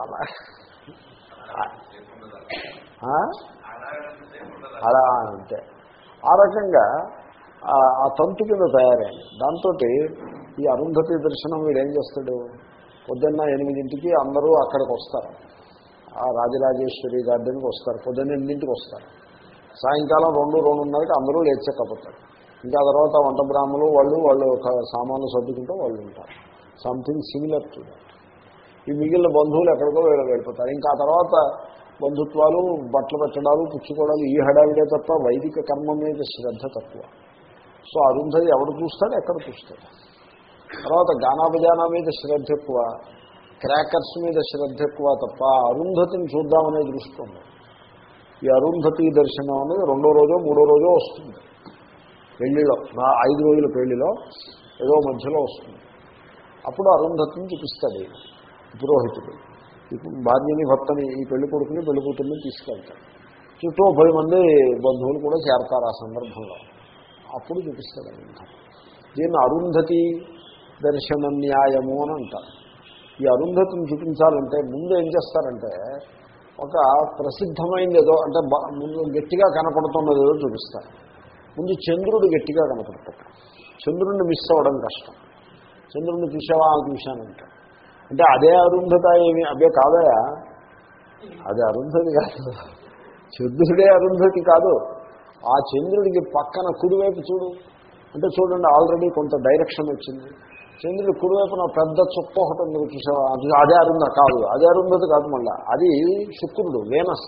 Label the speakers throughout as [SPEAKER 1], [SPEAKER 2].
[SPEAKER 1] అలా. అలా అంతే ఆ రకంగా ఆ- తంతు కింద తయారైంది. దాంతో ఈ అరుంధతి దర్శనం వీడేం చేస్తాడు? పొద్దున్న ఎనిమిదింటికి అందరూ అక్కడికి వస్తారు. ఆ రాజరాజేశ్వరి గార్డెన్కి వస్తారు. పొద్దున్న ఎనిమిదింటికి వస్తారు. సాయంకాలం రెండు రెండున్నరకి అందరూ లేచకపోతారు. ఇంకా తర్వాత వంట బ్రాహ్మలు వాళ్ళు వాళ్ళు ఒక సామాన్లు సర్దుకుంటూ వాళ్ళు ఉంటారు. సంథింగ్ సిమిలర్ టు దాట్ ఈ మిగిలిన బంధువులు ఎక్కడికో వీళ్ళు వెళ్ళిపోతారు. ఇంకా ఆ తర్వాత బంధుత్వాలు బట్టలు పెట్టడాలు పుచ్చుకోవడాలు ఈ హడావిడే తప్ప వైదిక కర్మ మీద శ్రద్ధ తక్కువ. సో అరుంధతి ఎవరు చూస్తాడు ఎక్కడ చూస్తాడు? తర్వాత గానాభజానా మీద శ్రద్ధ ఎక్కువ క్రాకర్స్ మీద శ్రద్ధ ఎక్కువ తప్ప అరుంధతిని చూద్దామనే దృష్టి ఉంది ఈ అరుంధతి దర్శనం అనేది రెండో రోజో మూడో రోజో వస్తుంది. పెళ్ళిలో నా ఐదు రోజుల పెళ్ళిలో ఏదో మధ్యలో వస్తుంది. అప్పుడు అరుంధతిని చూపిస్తాడు పురోహితుడు. ఇప్పుడు భార్యని భర్తని ఈ పెళ్ళి కొడుకుని పెళ్ళి కూతుర్ని తీసుకెళ్తాడు. చుట్టూ పది మంది బంధువులు కూడా చేరతారు ఆ సందర్భంలో. అప్పుడు చూపిస్తాడు దీన్ని అరుంధతి దర్శన న్యాయము అని అంటారు. ఈ అరుంధతిని చూపించాలంటే ముందు ఏం చేస్తారంటే ఒక ప్రసిద్ధమైంది ఏదో అంటే ముందు గట్టిగా కనపడుతున్నది ఏదో చూపిస్తారు. ముందు చంద్రుడు గట్టిగా కనపడతాడు. చంద్రుడిని మిస్ అవ్వడం కష్టం. చంద్రుడిని చూసావా చూశానంట చూశానంటే అంటే అదే అరుంధత ఏమి? అదే కాదయా అది అరుంధతి కాదు. చంద్రుడే అరుంధతి కాదు. ఆ చంద్రుడికి పక్కన కుడివైపు చూడు. అంటే చూడండి ఆల్రెడీ కొంత డైరెక్షన్ వచ్చింది. చంద్రుడి కుడివైపున పెద్ద చుక్క ఒకటి ఉంది చూసావా? అది అదే అరుంధ కాదు. అదే అరుంధతి కాదు మళ్ళా. అది శుక్రుడు వేనస్.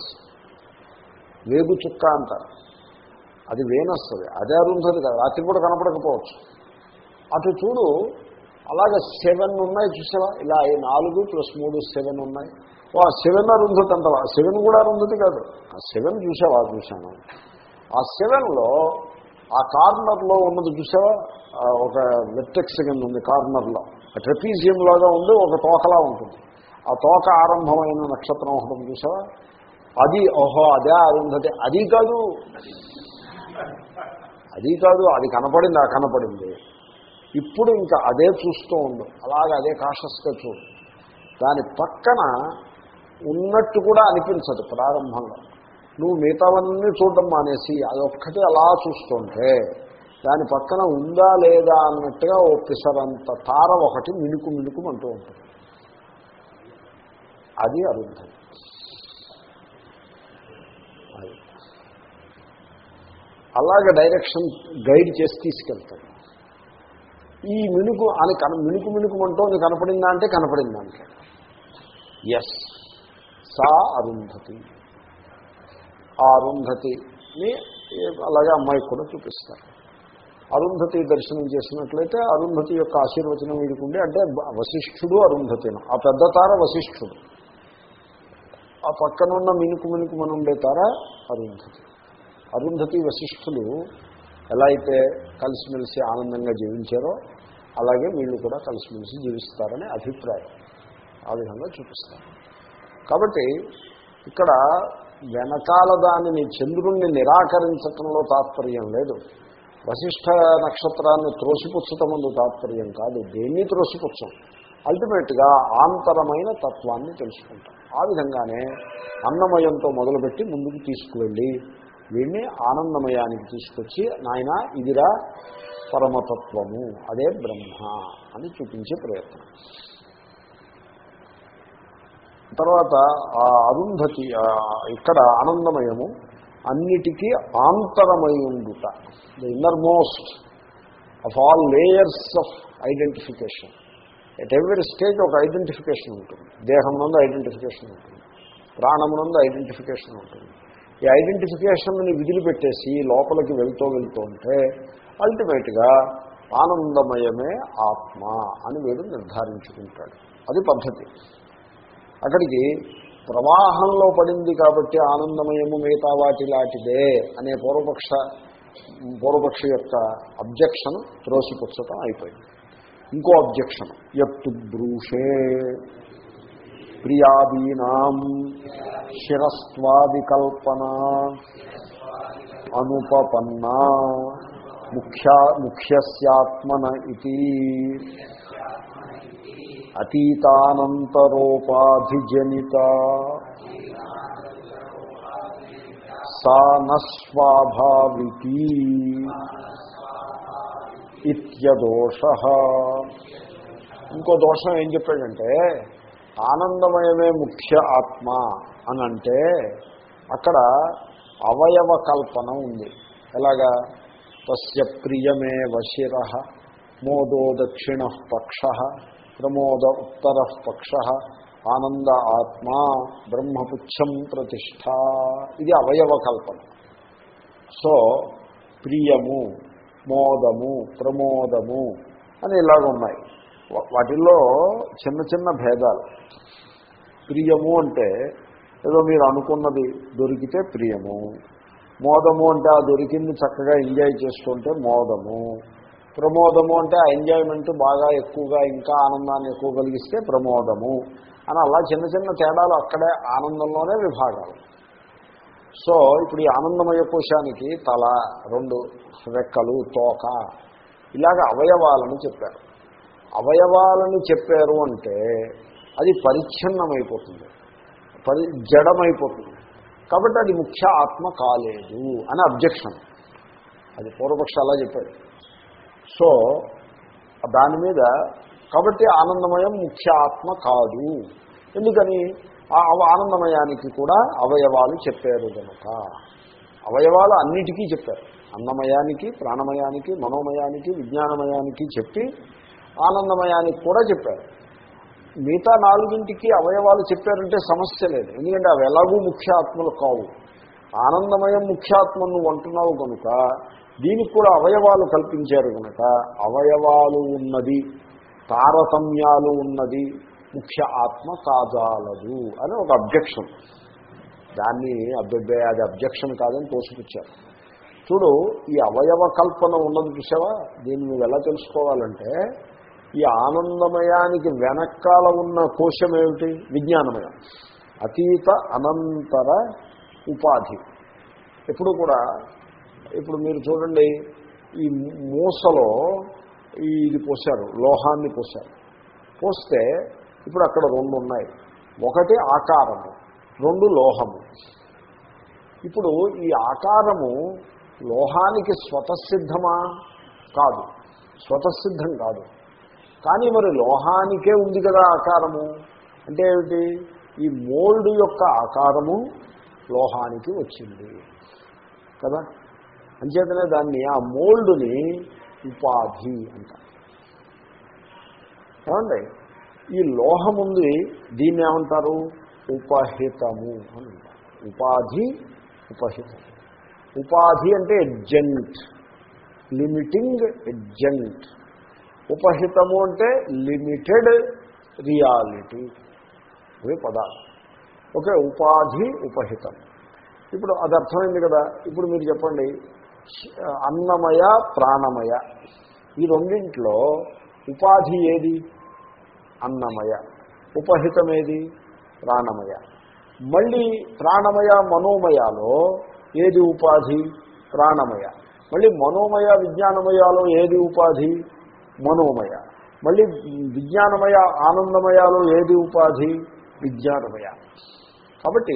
[SPEAKER 1] వేగు చుక్క అంటారు అది వేనస్ అది. అదే అరుంధతి కాదు. అతి కూడా కనపడకపోవచ్చు. అటు చూడు అలాగే సెవెన్ ఉన్నాయి చూసావా? ఇలా ఈ నాలుగు ప్లస్ మూడు సెవెన్ ఉన్నాయి. ఓ ఆ సెవెన్ అరుంధతి అంటావా? సెవెన్ కూడా అరుంధతి కాదు. ఆ సెవెన్ చూసావా? చూశాను. ఆ సెవెన్లో ఆ కార్నర్లో ఉన్నది చూసావా? ఒక వెట్టెక్స్ కింద ఉంది కార్నర్లో. ట్రెపీజియం లాగా ఉంది ఒక తోకలా ఉంటుంది. ఆ తోక ఆరంభమైన నక్షత్రం ఒకటి చూసావా? అది ఓహో అదే అరుంధతి అది కాదు. అది కాదు అది కనపడింది ఆ కనపడింది. ఇప్పుడు ఇంకా అదే చూస్తూ ఉండు. అలాగే అదే కాషస్గా చూడు. దాని పక్కన ఉన్నట్టు కూడా అనిపించదు ప్రారంభంలో. నువ్వు మిగతావన్నీ చూడడం మానేసి అదొక్కటి అలా చూస్తుంటే దాని పక్కన ఉందా లేదా అన్నట్టుగా ఓ పిసరంత తార ఒకటి మినుకు మినుకుమంటూ ఉంటుంది. అది అరుంధతి. అలాగే డైరెక్షన్ గైడ్ చేసి తీసుకెళ్తాడు. ఈ మినుకు అని కన మినుకు మినుకుమంటూ అది కనపడిందా అంటే కనపడిందా అంటే. ఎస్ సా అరుంధతి ఆ అరుంధతిని అలాగే అమ్మాయికి కూడా చూపిస్తారు. అరుంధతి దర్శనం చేసినట్లయితే అరుంధతి యొక్క ఆశీర్వచనం వీడుకుంటే అంటే వశిష్ఠుడు అరుంధతిను ఆ పెద్ద తార వశిష్ఠుడు. ఆ పక్కనున్న మినుకు మినుకు మన ఉండే తార అరుంధతి అరుంధతి వశిష్ఠులు ఎలా అయితే కలిసిమెలిసి ఆనందంగా జీవించారో అలాగే వీళ్ళు కూడా కలిసిమెలిసి జీవిస్తారనే అభిప్రాయం. ఆ విధంగా చూపిస్తారు. కాబట్టి ఇక్కడ వెనకాల దానిని చంద్రుణ్ణి నిరాకరించటంలో తాత్పర్యం లేదు. వశిష్ఠ నక్షత్రాన్ని త్రోసిపుచ్చటమందు తాత్పర్యం కాదు. దేన్ని త్రోసిపుచ్చం? అల్టిమేట్గా ఆంతరమైన తత్వాన్ని తెలుసుకుంటాం. ఆ విధంగానే అన్నమయంతో మొదలుపెట్టి ముందుకు తీసుకువెళ్ళి వీడిని ఆనందమయానికి తీసుకొచ్చి నాయన ఇదిరా పరమతత్వము అదే బ్రహ్మ అని చూపించే ప్రయత్నం. తర్వాత ఆ అరుంధతి ఇక్కడ ఆనందమయము అన్నిటికీ ఆంతరమై ఉండుట the innermost of all layers of identification at every stage ఒక ఐడెంటిఫికేషన్ ఉంటుంది. దేహం నుండి ఐడెంటిఫికేషన్ ఉంటుంది. ప్రాణం నుండి ఐడెంటిఫికేషన్ ఉంటుంది. ఈ ఐడెంటిఫికేషన్ని విదిలిపెట్టేసి లోపలికి వెళ్తూ వెళ్తూ ఉంటే అల్టిమేట్గా ఆనందమయమే ఆత్మ అని వీడు నిర్ధారించుకుంటాడు. అది పద్ధతి. అక్కడికి ప్రవాహంలో పడింది కాబట్టి ఆనందమయము మిగతా వాటి లాంటిదే అనే పూర్వపక్ష పూర్వపక్ష యొక్క అబ్జెక్షన్ త్రోసిపుచ్చటం అయిపోయింది. ఇంకో అబ్జెక్షన్ ఎత్తు బ్రూషే ప్రియాదీనాం శిరస్వాదికల్పన అనుపపన్నా ముఖ్య ముఖ్యస్యాత్మన ఇది అతీతానంతరోపాధిజనిత. సా నస్వాభావికీ ఇత్యదోష. ఇంకో దోషం ఏం చెప్పాడంటే ఆనందమయమే ముఖ్య ఆత్మ అని అంటే అక్కడ అవయవ కల్పన ఉంది. ఎలాగా? తస్య ప్రియమే వశిర మోదో దక్షిణ పక్ష. ప్రమోద ఉత్తర పక్ష. ఆనంద ఆత్మ బ్రహ్మపుచ్చం ప్రతిష్ట. ఇది అవయవ కల్పన. సో ప్రియము మోదము ప్రమోదము అని ఇలాగ ఉన్నాయి వాటిల్లో చిన్న చిన్న భేదాలు. ప్రియము అంటే ఏదో మీరు అనుకున్నది దొరికితే ప్రియము. మోదము అంటే ఆ దొరికింది చక్కగా ఎంజాయ్ చేసుకుంటే మోదము. ప్రమోదము అంటే ఆ ఎంజాయ్మెంట్ బాగా ఎక్కువగా ఇంకా ఆనందాన్ని ఎక్కువ కలిగిస్తే ప్రమోదము అని అలా చిన్న చిన్న తేడాలు అక్కడే ఆనందంలోనే విభాగాలు. సో ఇప్పుడు ఈ ఆనందమయ కోశానికి తల రెండు రెక్కలు తోక ఇలాగ అవయవాలను చెప్పారు. అవయవాలను చెప్పారు అంటే అది పరిచ్ఛిన్నమైపోతుంది. పరి జడమైపోతుంది. కాబట్టి అది ముఖ్య ఆత్మ కాలేదు అని అబ్జెక్షన్. అది పూర్వపక్ష అలా చెప్పాడు సో దాని మీద కాబట్టి ఆనందమయం ముఖ్య ఆత్మ కాదు. ఎందుకని? ఆ అవ- ఆనందమయానికి కూడా అవయవాలు చెప్పారు కనుక అవయవాలు అన్నిటికీ చెప్పారు. అన్నమయానికి ప్రాణమయానికి మనోమయానికి విజ్ఞానమయానికి చెప్పి ఆనందమయానికి కూడా చెప్పారు. మిగతా నాలుగింటికి అవయవాలు చెప్పారంటే సమస్య లేదు. ఎందుకంటే అవి ఎలాగూ ముఖ్యాత్మలు కావు. ఆనందమయం ముఖ్యాత్మ నువ్వు అంటున్నావు కనుక దీనికి కూడా అవయవాలు కల్పించారు కనుక అవయవాలు ఉన్నది తారతమ్యాలు ఉన్నది ముఖ్య ఆత్మ కాజాలదు అని ఒక అబ్జెక్షన్. దాన్ని అభ్యర్థి అది అబ్జెక్షన్ కాదని తోసిపుచ్చారు. చూడు ఈ అవయవ కల్పన ఉన్నది చూసావా? దీన్ని నువ్వు ఎలా తెలుసుకోవాలంటే ఈ ఆనందమయానికి వెనకాల ఉన్న కోశం ఏమిటి విజ్ఞానమయం. అతీత అనంతర ఉపాధి. ఎప్పుడు కూడా ఇప్పుడు మీరు చూడండి ఈ మూసలో ఇది పోశారు లోహాన్ని పోశారు. పోస్తే ఇప్పుడు అక్కడ రెండు ఉన్నాయి. ఒకటి ఆకారము రెండు లోహము. ఇప్పుడు ఈ ఆకారము లోహానికి స్వతసిద్ధమా? కాదు. స్వతసిద్ధం కాదు. కానీ మరి లోహానికే ఉంది కదా ఆకారము. అంటే ఏమిటి? ఈ మోల్డ్ యొక్క ఆకారము లోహానికి వచ్చింది. కదా? అంచేతనే దాన్ని ఆ మోల్డ్ని ఉపాధి అంటారు ఏమండి? ఈ లోహం ఉంది దీన్ని ఏమంటారు? ఉపహితము అని అంటారు. ఉపాధి ఉపహితం ఉపాధి అంటే ఎడ్జెంట్. లిమిటింగ్ ఎడ్జెంట్. ఉపహితము అంటే లిమిటెడ్ రియాలిటీ. ఇవి పదాలు. ఓకే ఉపాధి ఉపహితం ఇప్పుడు అది అర్థమైంది కదా? ఇప్పుడు మీరు చెప్పండి. అన్నమయ ప్రాణమయ. ఈ రెండింట్లో ఉపాధి ఏది? అన్నమయ. ఉపహితం ఏది ప్రాణమయ. మళ్ళీ ప్రాణమయ మనోమయాలో ఏది ఉపాధి? ప్రాణమయ. మళ్ళీ మనోమయ విజ్ఞానమయాలో ఏది ఉపాధి? మనోమయ. మళ్ళీ విజ్ఞానమయ ఆనందమయాలో ఏది ఉపాధి? విజ్ఞానమయ. కాబట్టి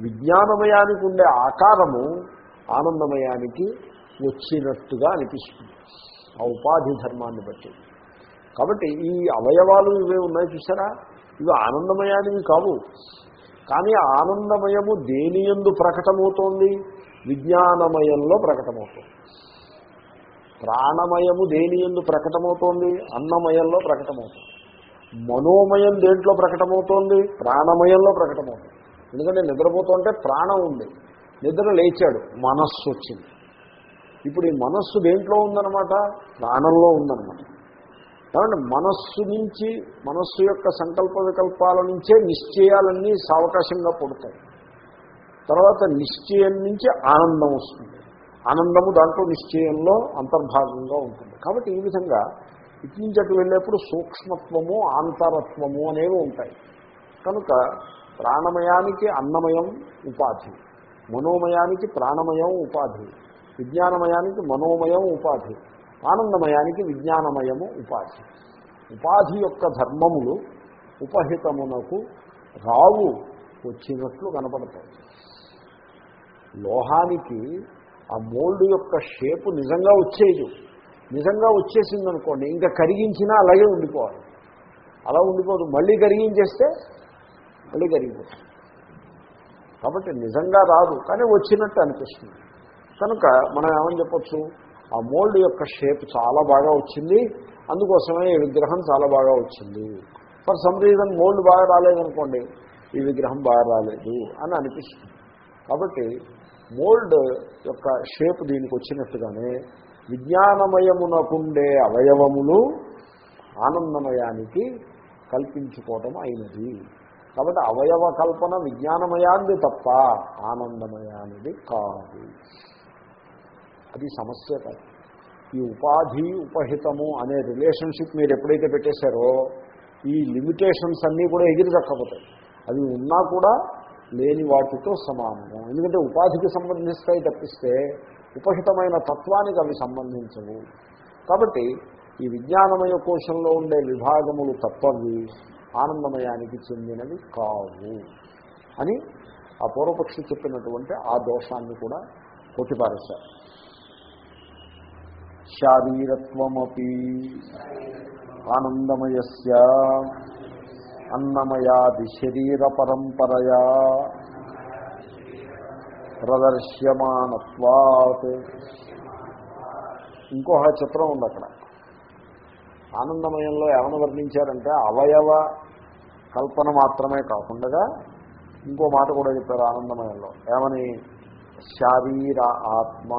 [SPEAKER 1] విజ్ఞానమయానికి ఉండే ఆకారము ఆనందమయానికి వచ్చినట్టుగా అనిపిస్తుంది. ఆ ఉపాధి ధర్మాన్ని బట్టి. కాబట్టి ఈ అవయవాలు ఇవే ఉన్నాయి చూసారా? ఇవి ఆనందమయానివి కావు. కానీ ఆనందమయము దేని ఎందు ప్రకటమవుతోంది? విజ్ఞానమయంలో ప్రకటమవుతుంది. ప్రాణమయము దేని ఎందు ప్రకటమవుతోంది? అన్నమయంలో ప్రకటమవుతుంది. మనోమయం దేంట్లో ప్రకటమవుతోంది? ప్రాణమయంలో ప్రకటమవుతుంది. ఎందుకంటే నిద్రపోతుంటే ప్రాణం ఉంది. నిద్ర లేచాడు. మనస్సు వచ్చింది. ఇప్పుడు ఈ మనస్సు దేంట్లో ఉందన్నమాట? ప్రాణంలో ఉందన్నమాట. కాబట్టి మనస్సు నుంచి మనస్సు యొక్క సంకల్ప వికల్పాల నుంచే నిశ్చయాలన్నీ సావకాశంగా పుడతాయి. తర్వాత నిశ్చయం నుంచి ఆనందం వస్తుంది. ఆనందము దాంట్లో నిశ్చయంలో అంతర్భాగంగా ఉంటుంది. కాబట్టి ఈ విధంగా ఇటు నుంచి అటు వెళ్ళేప్పుడు సూక్ష్మత్వము ఆంతరత్వము అనేవి ఉంటాయి. కనుక ప్రాణమయానికి అన్నమయం ఉపాధి మనోమయానికి ప్రాణమయం ఉపాధి విజ్ఞానమయానికి మనోమయం ఉపాధి ఆనందమయానికి విజ్ఞానమయము ఉపాధి. ఉపాధి యొక్క ధర్మములు ఉపహితమునకు రావు వచ్చినట్లు కనపడతాయి. లోహానికి ఆ మోల్డ్ యొక్క షేపు నిజంగా వచ్చేయదు నిజంగా వచ్చేసింది అనుకోండి ఇంకా కరిగించినా అలాగే ఉండిపోవాలి. అలా ఉండిపోదు. మళ్ళీ కరిగించేస్తే మళ్ళీ కరిగిపోతుంది. కాబట్టి నిజంగా రాదు కానీ వచ్చినట్టు అనిపిస్తుంది. కనుక మనం ఏమని చెప్పచ్చు? ఆ మోల్డ్ యొక్క షేప్ చాలా బాగా వచ్చింది. అందుకోసమే ఈ విగ్రహం చాలా బాగా వచ్చింది. ఫర్ సమ్ రీజన్ మోల్డ్ బాగా రాలేదనుకోండి ఈ విగ్రహం బాగా రాలేదు అని అనిపిస్తుంది. కాబట్టి మోల్డ్ యొక్క షేప్ దీనికి వచ్చినట్టుగానే విజ్ఞానమయమునకుండే అవయవములు ఆనందమయానికి కల్పించుకోవటం అయినది. కాబట్టి అవయవ కల్పన విజ్ఞానమయాన్ని తప్ప ఆనందమయానిది కాదు. అది సమస్య కాదు. ఈ ఉపాధి ఉపహితము అనే రిలేషన్షిప్ మీరు ఎప్పుడైతే పెట్టేశారో ఈ లిమిటేషన్స్ అన్నీ కూడా ఎగిరి దక్కపోతాయి అవి ఉన్నా కూడా లేని వాటితో సమానము. ఎందుకంటే ఉపాధికి సంబంధిస్తాయి తప్పిస్తే ఉపహితమైన తత్వానికి అవి సంబంధించవు. కాబట్టి ఈ విజ్ఞానమయ కోశంలో ఉండే విభాగములు తప్పవి ఆనందమయానికి చెందినవి కావు అని ఆ పూర్వపక్షి చెప్పినటువంటి ఆ దోషాన్ని కూడా కొట్టిపారేశారు. శారీరత్వమపి ఆనందమయస్య అన్నమయాది శరీర పరంపరయా ప్రదర్శ్యమానత్వాత్ ఇంకొక చిత్రం ఉంది అక్కడ. ఆనందమయంలో ఏమైనా వర్ణించారంటే అవయవ కల్పన మాత్రమే కాకుండా ఇంకో మాట కూడా చెప్పారు ఆనందమయంలో. ఏమని? శారీర ఆత్మ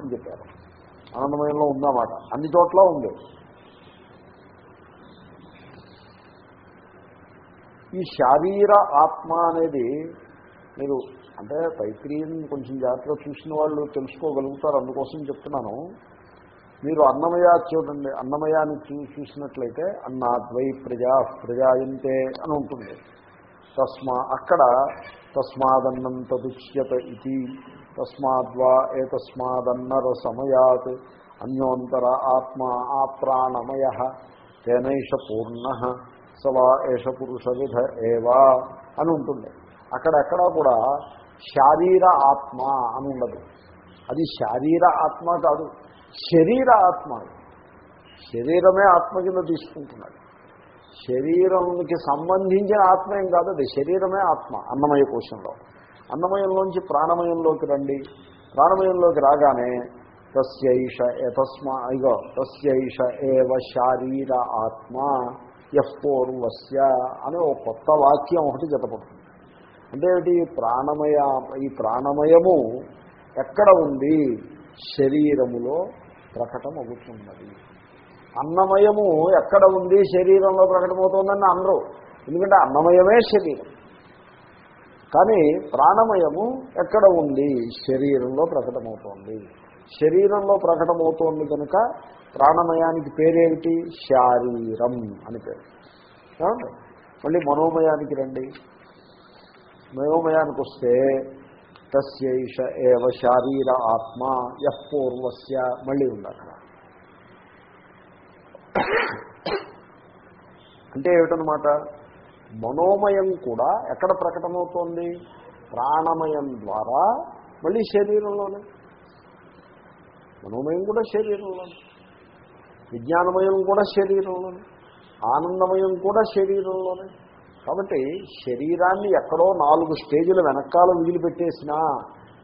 [SPEAKER 1] అని చెప్పారు. ఆనందమయంలో ఉందన్నమాట. అన్ని చోట్ల ఉంది. ఈ శారీర ఆత్మ అనేది మీరు అంటే తైత్రీయం కొంచెం జాగ్రత్తగా చూసిన వాళ్ళు తెలుసుకోగలుగుతారు. అందుకోసం చెప్తున్నాను. మీరు అన్నమయ చూడండి. అన్నమయాన్ని చూ చూసినట్లయితే అన్నాద్వై ప్రజా ప్రజాయంతే అని ఉంటుంది. తస్మా అక్కడ తస్మాదన్నం తదుచ్యత ఇది. తస్మాద్వా ఏ తస్మాదన్నర సమయాత్ అన్యోంతర ఆత్మ ఆ ప్రాణమయ తేనైష పూర్ణ సవా ఏష పురుష విధ ఏవా అని ఉంటుంది. అక్కడెక్కడా కూడా శారీర ఆత్మ అని ఉండదు. అది శారీర ఆత్మ కాదు శరీర ఆత్మ. శరీరమే ఆత్మ కింద తీసుకుంటున్నాడు. శరీరంకి సంబంధించిన ఆత్మ ఏం కాదు అది శరీరమే ఆత్మ అన్నమయ కోశంలో. అన్నమయంలోంచి ప్రాణమయంలోకి రండి. ప్రాణమయంలోకి రాగానే తస్యైష తస్మా ఇగో తస్యైష ఏవ శారీర ఆత్మ. యఃపూర్వస్య అనే ఒక కొత్త వాక్యం ఒకటి జతపడుతుంది. అంటే ఏమిటి? ప్రాణమయ ఈ ప్రాణమయము ఎక్కడ ఉంది? శరీరములో ప్రకటన అవుతున్నది అన్నమయము ఎక్కడ ఉంది? శరీరంలో ప్రకటమవుతుందని అనరు ఎందుకంటే అన్నమయమే శరీరం. కానీ ప్రాణమయము ఎక్కడ ఉంది? శరీరంలో ప్రకటమవుతోంది. శరీరంలో ప్రకటమవుతోంది కనుక ప్రాణమయానికి పేరేమిటి? శారీరం అని పేరు. మళ్ళీ మనోమయానికి రండి. మనోమయానికి వస్తే తస్యైష ఏవ శారీర ఆత్మ ఎఫ్ పూర్వస్య మళ్ళీ ఉంది అక్కడ. అంటే ఏమిటనమాట మనోమయం కూడా ఎక్కడ ప్రకటమవుతోంది? ప్రాణమయం ద్వారా మళ్ళీ శరీరంలోనే. మనోమయం కూడా శరీరంలోనే. విజ్ఞానమయం కూడా శరీరంలోనే. ఆనందమయం కూడా శరీరంలోనే. కాబట్టి శరీరాన్ని ఎక్కడో నాలుగు స్టేజీల వెనకాల వదిలిపెట్టేసినా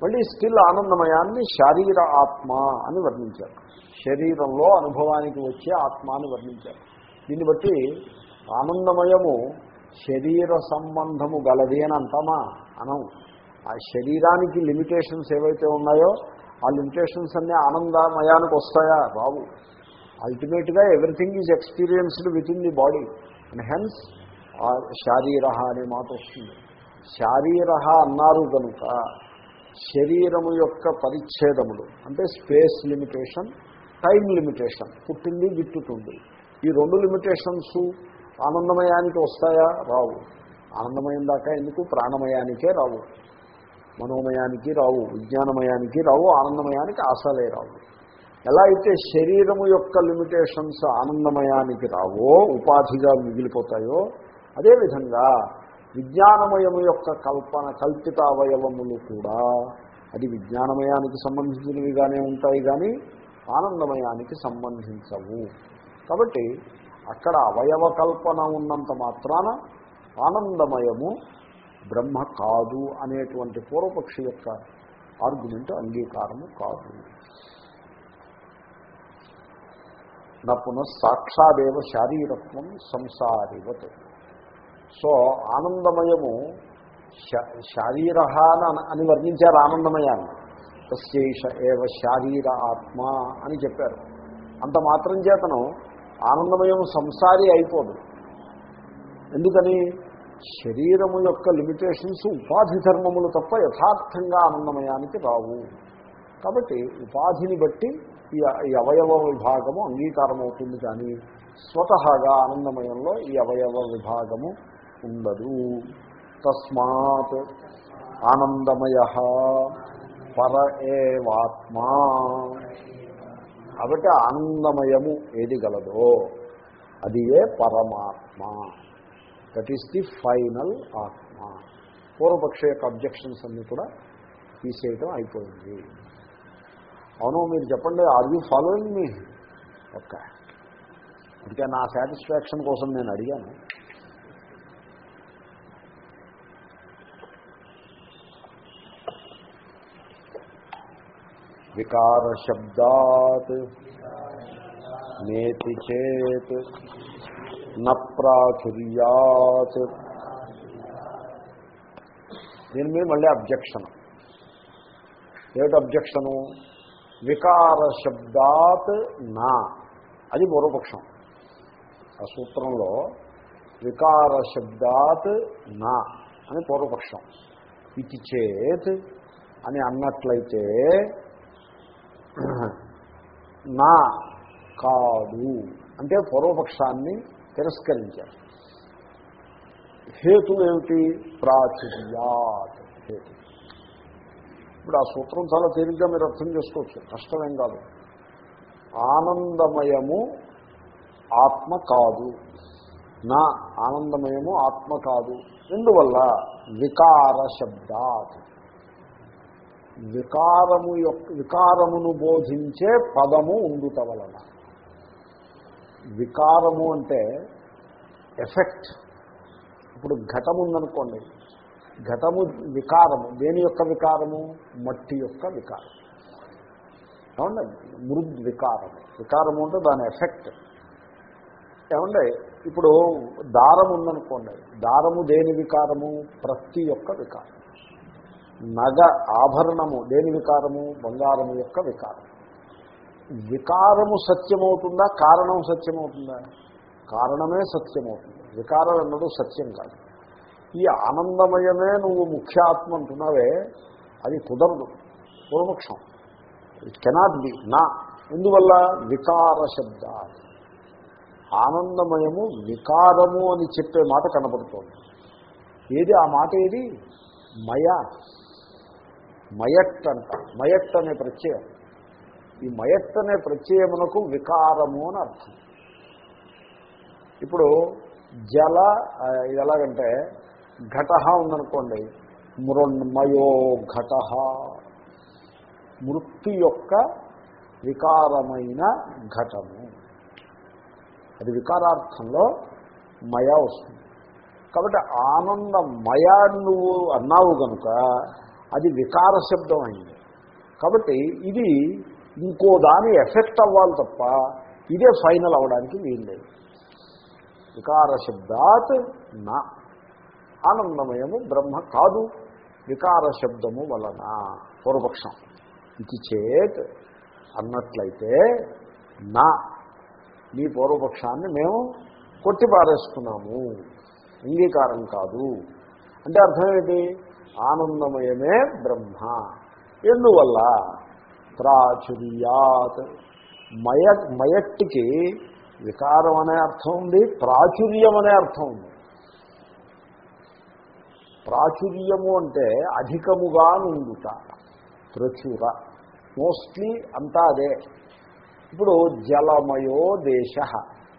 [SPEAKER 1] మళ్ళీ స్టిల్ ఆనందమయాన్ని శారీర ఆత్మ అని వర్ణించారు. శరీరంలో అనుభవానికి వచ్చే ఆత్మ అని వర్ణించారు. దీన్ని బట్టి ఆనందమయము శరీర సంబంధము గలది అని అంటామా? అనం. ఆ శరీరానికి లిమిటేషన్స్ ఏవైతే ఉన్నాయో ఆ లిమిటేషన్స్ అన్నీ ఆనందమయానికి వస్తాయా? రావు. అల్టిమేట్గా everything is experienced within the body and hence శారీర అనే మాట వస్తుంది. శారీర అన్నారు కనుక శరీరము యొక్క పరిచ్ఛేదములు అంటే స్పేస్ లిమిటేషన్ టైం లిమిటేషన్ పుట్టింది గిట్టుతుంది. ఈ రెండు లిమిటేషన్స్ ఆనందమయానికి వస్తాయా? రావు. ఆనందమయం దాకా ఎందుకు? ప్రాణమయానికే రావు. మనోమయానికి రావు విజ్ఞానమయానికి రావు ఆనందమయానికి ఆశలే రావు. ఎలా అయితే శరీరము యొక్క లిమిటేషన్స్ ఆనందమయానికి రావో ఉపాధిగా మిగిలిపోతాయో అదేవిధంగా విజ్ఞానమయము యొక్క కల్పన కల్పిత అవయవములు కూడా అది విజ్ఞానమయానికి సంబంధించినవిగానే ఉంటాయి కానీ ఆనందమయానికి సంబంధించవు. కాబట్టి అక్కడ అవయవ కల్పన ఉన్నంత మాత్రాన ఆనందమయము బ్రహ్మ కాదు అనేటువంటి పూర్వపక్షి యొక్క ఆర్గ్యుమెంట్ అంగీకారము కాదు. నా పునః సాక్షాదేవ శారీరత్వం సంసారివత్. సో ఆనందమయము శారీర అని వర్ణించారు ఆనందమయాన్ని. తస్యేష ఏవ శారీర ఆత్మ అని చెప్పారు. అంత మాత్రం చేతను ఆనందమయం సంసారి అయిపోదు. ఎందుకని? శరీరము యొక్క లిమిటేషన్స్ ఉపాధి ధర్మములు తప్ప యథార్థంగా ఆనందమయానికి రావు. కాబట్టి ఉపాధిని బట్టి ఈ అవయవ విభాగము అంగీకారం అవుతుంది కానీ స్వతహాగా ఆనందమయంలో ఈ అవయవ విభాగము ఉండదు. తస్మాత్ ఆనందమయ పర ఏవాత్మా. కాబట్టి ఆనందమయము ఏది గలదో అది ఏ పరమాత్మ. దట్ ఈస్ ది ఫైనల్ ఆత్మ. పూర్వపక్ష యొక్క అబ్జెక్షన్స్ అన్ని కూడా తీసేయటం అయిపోయింది. అవును మీరు చెప్పండి are you following me okay ఇంకా నా సాటిస్ఫాక్షన్ కోసం నేను అడిగాను. వికారశబ్దాత్ నేతి చేత్ నాచుర్యాత్ దీని మీద మళ్ళీ అబ్జెక్షన్. ఏమిటి అబ్జెక్షను? వికారశబ్దాత్ నా. అది పూర్వపక్షం. ఆ సూత్రంలో వికార శబ్దాత్ నా అని పూర్వపక్షం. ఇది చేత్ అని అన్నట్లయితే నా కాదు. అంటే పూర్వపక్షాన్ని తిరస్కరించారు. హేతు ఏమిటి ప్రాచుర్యాత్ హేతు. ఇప్పుడు ఆ సూత్రం చాలా తేలిగ్గా మీరు అర్థం చేసుకోవచ్చు. కష్టమేం కాదు. ఆనందమయము ఆత్మ కాదు. నా ఆనందమయము ఆత్మ కాదు. ఎందువల్ల? వికార శబ్దాత్. వికారము యొక్క వికారమును బోధించే పదము ఉండుట వలన. వికారము అంటే ఎఫెక్ట్. ఇప్పుడు ఘటం ఉందనుకోండి ఘటము వికారము దేని యొక్క వికారము? మట్టి యొక్క వికారం. ఏమండి? మృద్ వికారం. వికారము అంటే దాని ఎఫెక్ట్. ఏమండి? ఇప్పుడు దారం ఉందనుకోండి దారము దేని వికారము? ప్రతి యొక్క వికారం. నగ ఆభరణము దేని వికారము? బంగారము యొక్క వికారం. వికారము సత్యమవుతుందా? కారణం సత్యమవుతుందా? కారణమే సత్యమవుతుంది. వికారం అన్నది సత్యం కాదు. ఈ ఆనందమయమే నువ్వు ముఖ్యాత్మ అంటున్నావే అది కుదరదు. పూర్వపక్షం. ఇట్ కెనాట్ బి నా. ఎందువల్ల? వికార శబ్ద ఆనందమయము వికారము అని చెప్పే మాట కనపడుతోంది. ఏది? ఆ మాట ఏది? మయ. మయట్ అంట. మయట్ అనే ప్రత్యయం. ఈ మయట్ అనే ప్రత్యయమునకు వికారము అని అర్థం. ఇప్పుడు జల ఇది ఎలాగంటే ఘట ఉందనుకోండి మృణ్మయో ఘట. మృత్యు యొక్క వికారమైన ఘటము. అది వికారార్థంలో మయ వస్తుంది. కాబట్టి ఆనందమయ నువ్వు అన్నావు కనుక అది వికార శబ్దం అయింది. కాబట్టి ఇది ఇంకో దాని ఎఫెక్ట్ అవ్వాలి తప్ప ఇదే ఫైనల్ అవ్వడానికి వీల్లేదు వికార శబ్దాత్ నా. ఆనందమయము బ్రహ్మ కాదు. వికార శబ్దము వలన పూర్వపక్షం. ఇది చేత్ అన్నట్లయితే నా. ఈ పూర్వపక్షాన్ని మేము కొట్టిపారేస్తున్నాము అంగీకారం కాదు. అంటే అర్థం ఏంటి ఆనందమయమే బ్రహ్మ. ఎందువల్ల? ప్రాచుర్యాత్. మయ మయట్టికి వికారం అనే అర్థం ఉంది ప్రాచుర్యం అనే అర్థం ఉంది. ప్రాచుర్యము అంటే అధికముగా నుండుట ప్రచుర. మోస్ట్లీ అంతా అదే. ఇప్పుడు జలమయో దేశ.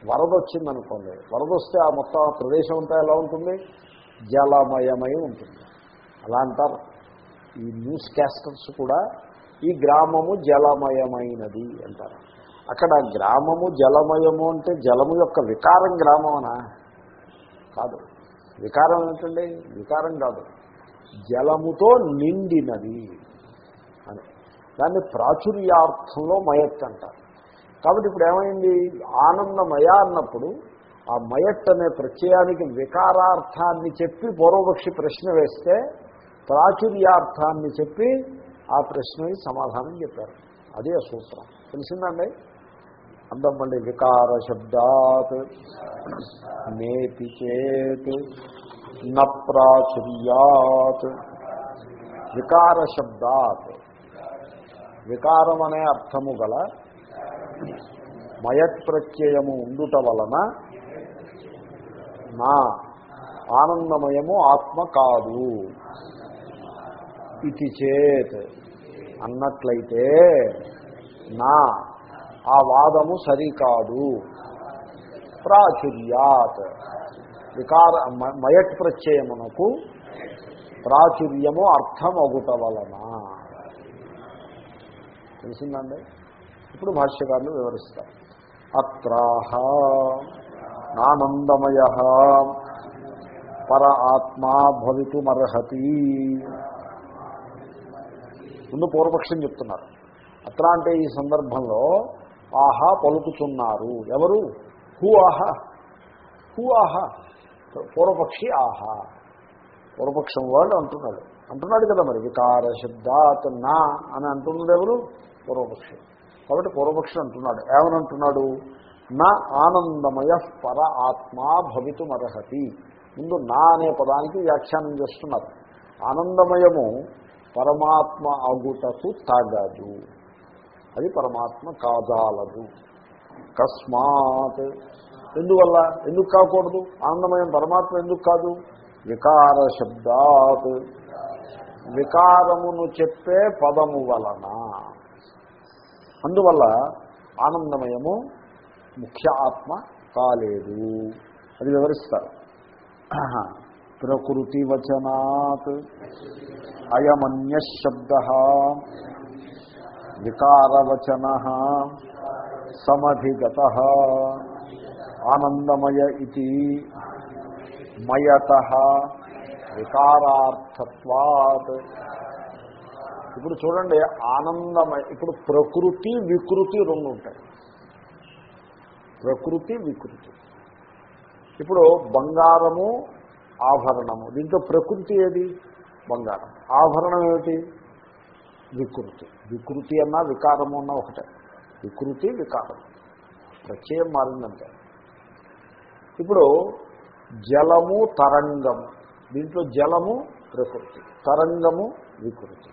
[SPEAKER 1] వరద వచ్చిందనుకోండి వరద వస్తే ఆ మొత్తం ప్రదేశం అంతా ఎలా ఉంటుంది? జలమయమై ఉంటుంది. అలా అంటారు. ఈ న్యూస్ క్యాస్టర్స్ కూడా ఈ గ్రామము జలమయమైనది అంటారు. అక్కడ గ్రామము జలమయము అంటే జలము యొక్క వికారం గ్రామమనా? కాదు. వికారం ఏంటండి వికారం కాదు. జలముతో నిండినది అని. దాన్ని ప్రాచుర్యార్థంలో మయత్ అంటారు. కాబట్టి ఇప్పుడు ఏమైంది? ఆనందమయ అన్నప్పుడు ఆ మయట్ అనే ప్రత్యయానికి వికారార్థాన్ని చెప్పి పూర్వపక్షి ప్రశ్న వేస్తే ప్రాచుర్యార్థాన్ని చెప్పి ఆ ప్రశ్నకి సమాధానం చెప్పారు. అదే ఆ సూత్రం. తెలిసిందండి? అందం మళ్ళీ వికార శబ్దాత్ నేతి చేత్ న వికార శబ్దాత్. వికారం అనే అర్థము గల మయత్ప్రత్యయము ఉండుట వలన నా ఆనందమయము ఆత్మ కాదు. ఇది చేత్ అన్నట్లయితే నా ఆ వాదము సరికాదు. ప్రాచుర్యాత్. వికార మ- మయట్ ప్రత్యయమునకు ప్రాచుర్యము అర్థమగుట వలన. తెలిసిందండి? ఇప్పుడు భాష్యకారులు వివరిస్తారు. అత్రాహ నానందమయ పర ఆత్మా భవితుమర్హతి. ముందు పూర్వపక్షం చెప్తున్నారు. అత్ర అంటే ఈ సందర్భంలో ఆహా పలుకుతున్నారు ఎవరు? హూ ఆహా. హూ ఆహా. పూర్వపక్షి ఆహా. పూర్వపక్షం వాళ్ళు అంటున్నాడు. అంటున్నాడు కదా మరి వికార శబ్దాత్ నా అని అంటున్నాడు ఎవరు? పూర్వపక్షి. కాబట్టి పూర్వపక్షి అంటున్నాడు. ఏమనంటున్నాడు? నా ఆనందమయ పర ఆత్మా భవితుమర్హతి. ముందు నా అనే పదానికి వ్యాఖ్యానం చేస్తున్నారు. ఆనందమయము పరమాత్మ అగుటకు తాగదు. అది పరమాత్మ కాదాలదు కస్మాత్. ఎందువల్ల? ఎందుకు కాకూడదు? ఆనందమయం పరమాత్మ ఎందుకు కాదు? వికార శబ్దాత్. వికారమును చెప్పే పదము వలన. అందువల్ల ఆనందమయము ముఖ్య ఆత్మ కాలేదు. అది వివరిస్తారు. ప్రకృతి వచనాత్ అయమన్య శబ్ద వికారవచన సమధిగత ఆనందమయ ఇది మయత వికారార్థత్వాత్. ఇప్పుడు చూడండి ఆనందమయ ఇప్పుడు ప్రకృతి వికృతి రెండు ఉంటాయి. ప్రకృతి వికృతి. ఇప్పుడు బంగారము ఆభరణము. దీంట్లో ప్రకృతి ఏది? బంగారం. ఆభరణం ఏమిటి? వికృతి. వికృతి అన్నా వికారము అన్నా ఒకటే. వికృతి వికారం. ప్రత్యయం మారిందంటే. ఇప్పుడు జలము తరంగము. దీంట్లో జలము ప్రకృతి. తరంగము వికృతి.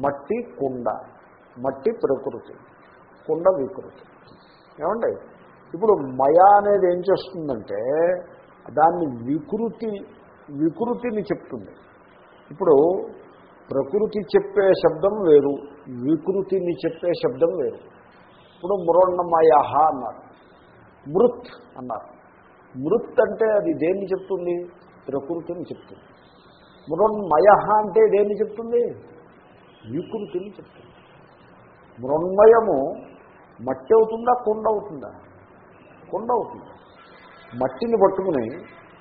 [SPEAKER 1] మట్టి కుండ. మట్టి ప్రకృతి. కుండ వికృతి. ఏమండి? ఇప్పుడు మయ అనేది ఏం చేస్తుందంటే దాన్ని వికృతి వికృతిని చెప్తుంది. ఇప్పుడు ప్రకృతి చెప్పే శబ్దం వేరు వికృతిని చెప్పే శబ్దం వేరు. ఇప్పుడు మృణమయ అన్నారు. మృత్ అన్నారు. మృత్ అంటే అది దేన్ని చెప్తుంది? ప్రకృతిని చెప్తుంది. మృణ్మయ అంటే దేన్ని చెప్తుంది? వికృతిని చెప్తుంది. మృణ్మయము మట్టి అవుతుందా కొండ అవుతుందా? కొండ అవుతుంది. మట్టిని పట్టుకుని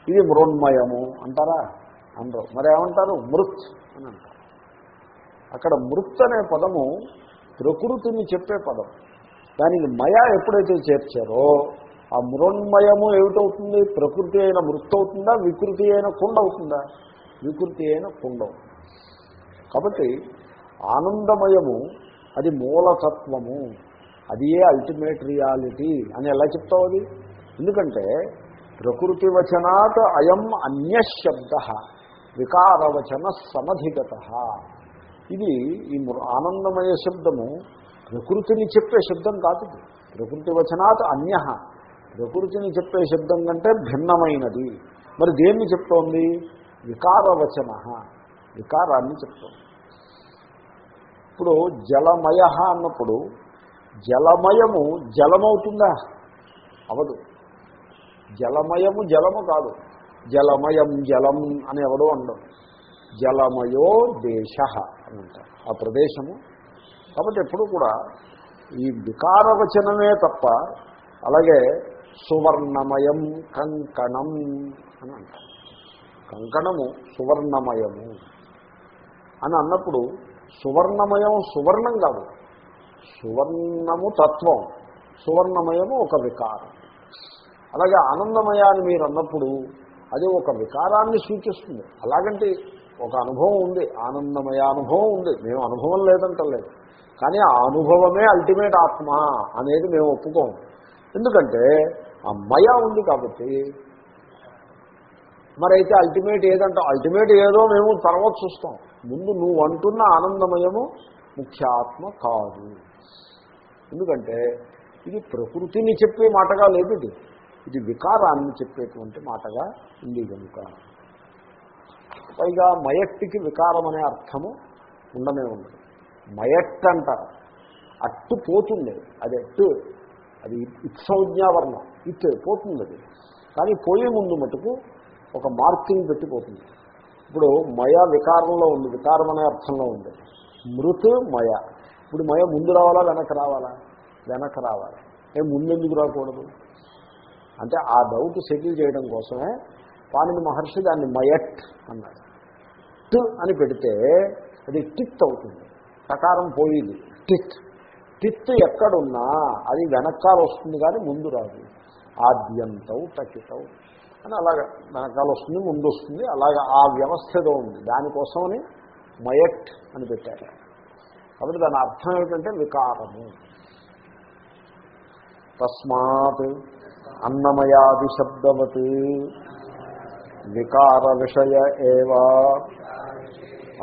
[SPEAKER 1] ఇది మృణ్మయము అంటారా? అనరు మరి ఏమంటారు? మృత్ అని అంటారు. అక్కడ మృత్ అనే పదము ప్రకృతిని చెప్పే పదం. దానికి మయ ఎప్పుడైతే చేర్చారో ఆ మృణ్మయము ఏమిటవుతుంది? ప్రకృతి అయిన మృత్ అవుతుందా? వికృతి అయిన కుండ అవుతుందా? వికృతి అయిన కుండ కాబట్టి ఆనందమయము అది మూలతత్వము. అది ఏ అల్టిమేట్ రియాలిటీ అని ఎలా చెప్తావు అది? ఎందుకంటే ప్రకృతి వచనాత్ అయం అన్యశబ్ద వికారవచన సమధిగత ఇది ఈ మృ- ఆనందమయ శబ్దము ప్రకృతిని చెప్పే శబ్దం కాదు ప్రకృతి వచనాత్ అన్య ప్రకృతిని చెప్పే శబ్దం కంటే భిన్నమైనది. మరి దేన్ని చెప్తోంది? వికారవచన వికారాన్ని చెప్తోంది. ఇప్పుడు జలమయ అన్నప్పుడు జలమయము జలమవుతుందా? అవదు. జలమయము జలము కాదు. జలమయం జలం అని ఎవడో అండం జలమయో దేశ అని అంటారు. ఆ ప్రదేశము. కాబట్టి ఎప్పుడు కూడా ఈ వికారవచనమే తప్ప అలాగే సువర్ణమయం కంకణం అని అంటారు. కంకణము సువర్ణమయము అని అన్నప్పుడు సువర్ణమయం సువర్ణం కాదు. సువర్ణము తత్వం. సువర్ణమయము ఒక వికారం. అలాగే ఆనందమయాన్ని మీరు అన్నప్పుడు అది ఒక వికారాన్ని సూచిస్తుంది. అలాగంటే ఒక అనుభవం ఉంది. ఆనందమయ అనుభవం ఉంది. మేము అనుభవం లేదంటలేదు. కానీ ఆ అనుభవమే అల్టిమేట్ ఆత్మ అనేది మేము ఒప్పుకోము ఎందుకంటే ఆ మయ ఉంది కాబట్టి. మరైతే అల్టిమేట్ ఏదంటే అల్టిమేట్ ఏదో మేము తర్వాత చూస్తాం. ముందు నువ్వు అంటున్న ఆనందమయము ముఖ్యాత్మ కాదు. ఎందుకంటే ఇది ప్రకృతిని చెప్పే మాటగా లేదు ఇది. ఇది వికారాన్ని చెప్పేటువంటి మాటగా ఉంది కనుక. పైగా మయట్టికి వికారం అనే అర్థము ఉండనే ఉండదు. మయట్ అంటారు. అట్టు పోతుంది. అది అట్టు. అది ఇత్సౌజ్ఞావర్ణం. ఇట్ పోతుంది అది. కానీ పోయే ముందు మటుకు ఒక మార్కింగ్ పెట్టిపోతుంది ఇప్పుడు మయ వికారంలో ఉంది. వికారం అనే అర్థంలో ఉంది. మృతు మయ. ఇప్పుడు మయ ముందు రావాలా? వెనక్కి రావాలా? వెనక్కి రావాలి. ఏ ముందెందుకు రాకూడదు? అంటే ఆ డౌట్ సెటిల్ చేయడం కోసమే పాణిని మహర్షి దాన్ని మయట్ అన్నాడు. ట్ అని పెడితే అది టిత్ అవుతుంది. సకారం పోయింది. టిత్. టిత్ ఎక్కడున్నా అది వెనకాల వస్తుంది కానీ ముందు రాదు. ఆద్యంతవు టకితవు అని అలాగా వెనకాల వస్తుంది ముందు వస్తుంది అలాగా ఆ వ్యవస్థ ఏదో ఉంది దానికోసమని మయట్ అని పెట్టారు. కాబట్టి దాని అర్థం ఏమిటంటే వికారము. తస్మాత్ అన్నమయాది శబ్దవత్ వికార విషయ ఏవా.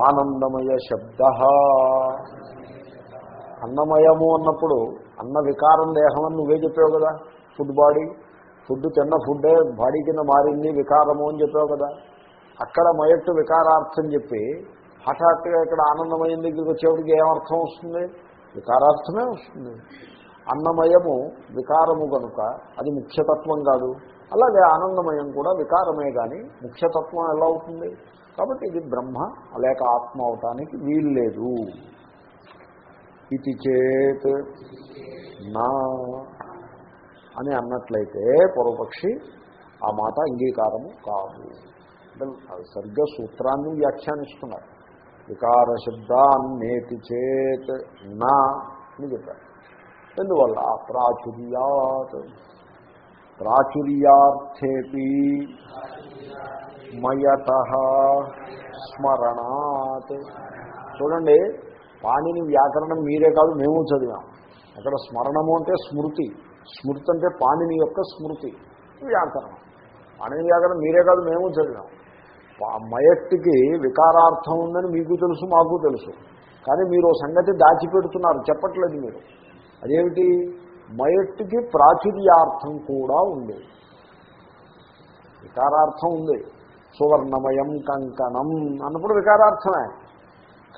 [SPEAKER 1] ఆనందమయ శబ్ద. అన్నమయము అన్నప్పుడు అన్న వికారం దేహం అని నువ్వే చెప్పావు కదా. Food body. ఫుడ్ తిన్న ఫుడ్డే బాడీ కింద మారింది వికారము అని చెప్పావు కదా. అక్కడ మయట్టు వికారార్థం చెప్పి హఠాత్తుగా ఇక్కడ ఆనందమయం దగ్గరికి వచ్చేవాడికి ఏమర్థం వస్తుంది? వికారార్థమే వస్తుంది. అన్నమయము వికారము కనుక అది ముఖ్యతత్వం కాదు. అలాగే ఆనందమయం కూడా వికారమే కానీ ముఖ్యతత్వం ఎలా అవుతుంది? కాబట్టి ఇది బ్రహ్మ లేక ఆత్మ అవటానికి వీల్లేదు. ఇది చేత్ నా అని అన్నట్లయితే పూర్వపక్షి ఆ మాట అంగీకారము కాదు. అంటే సరిగ్గా సూత్రాన్ని వ్యాఖ్యానిస్తున్నారు. వికార శబ్దాన్నేతి చేత్ నా అని చెప్పారు. ఎందువల్ల? ప్రాచుర్యాత్. ప్రాచుర్యార్థేపి మయత స్మరణాత్. చూడండి పాణిని వ్యాకరణం మీరే కాదు మేము చదివాం. అక్కడ స్మరణము అంటే స్మృతి. స్మృతి అంటే పాణిని యొక్క స్మృతి. వ్యాకరణం. పాణిని వ్యాకరణం మీరే కాదు మేము చదివాం. మయట్టికి వికారార్థం ఉందని మీకు తెలుసు మాకు తెలుసు. కానీ మీరు ఓ సంగతి దాచిపెడుతున్నారు చెప్పట్లేదు మీరు. అదేమిటి? మయట్టికి ప్రాచుర్యార్థం కూడా ఉంది. వికారార్థం ఉంది. సువర్ణమయం కంకణం అన్నప్పుడు వికారార్థమే.